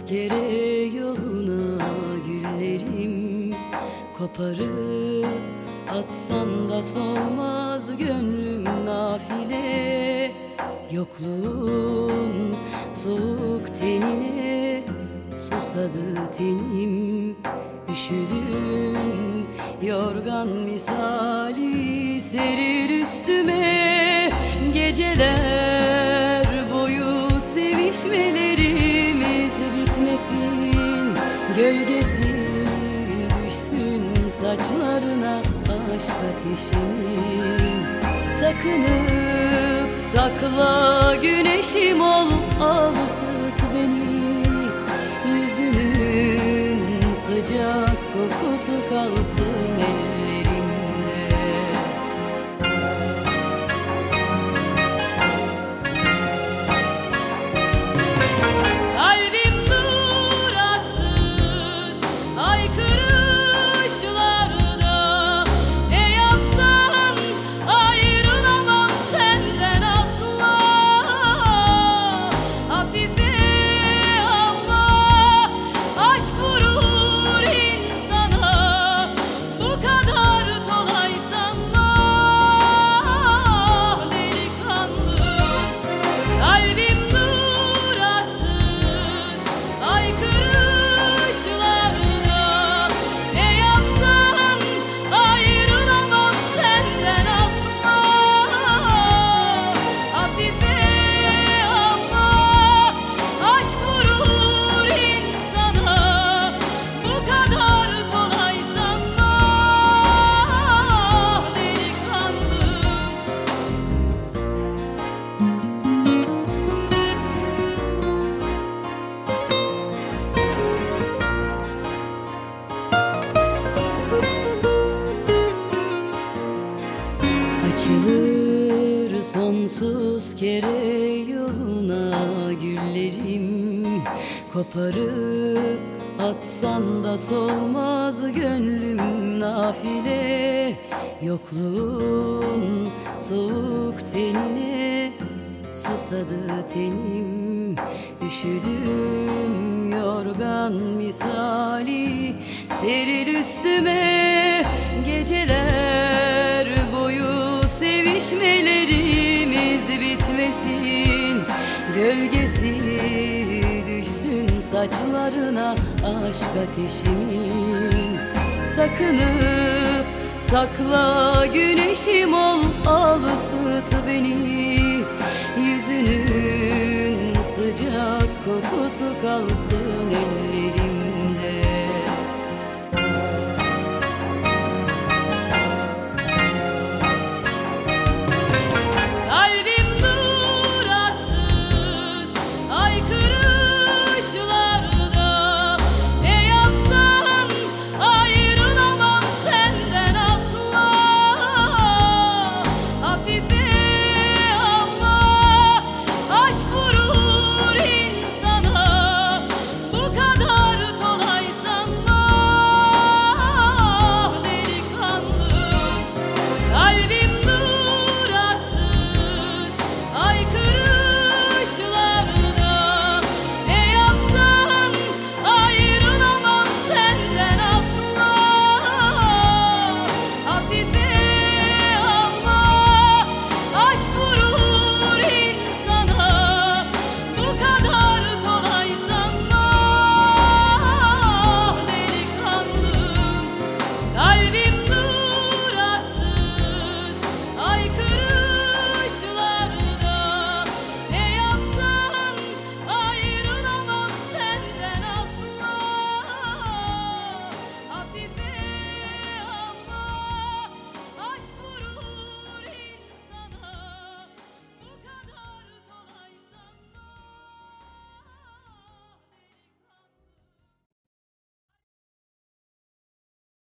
Tezkere yoluna güllerim koparıp Atsan da solmaz gönlüm nafile. Yokluğun soğuk tenine susadı tenim. Üşüdüm yorgan misali serir üstüme. Geceler boyu sevişmeleri Gölgesi düşsün saçlarına aşk ateşimin Sakınıp sakla güneşim ol al ısıt beni. Yüzünün sıcak kokusu kalsın ellerimde Açılır sonsuz kere yoluna güllerim. Koparıp atsan da solmaz gönlüm nafile. Yokluğun soğuk tenine susadı tenim. Üşüdüm yorgan misali seril üstüme Geceler sevişmelerimiz bitmesin Gölgesi düşsün saçlarına aşk ateşimin. Sakınıp sakla güneşim ol al ısıt beni. Yüzünün sıcak kokusu kalsın ellerimde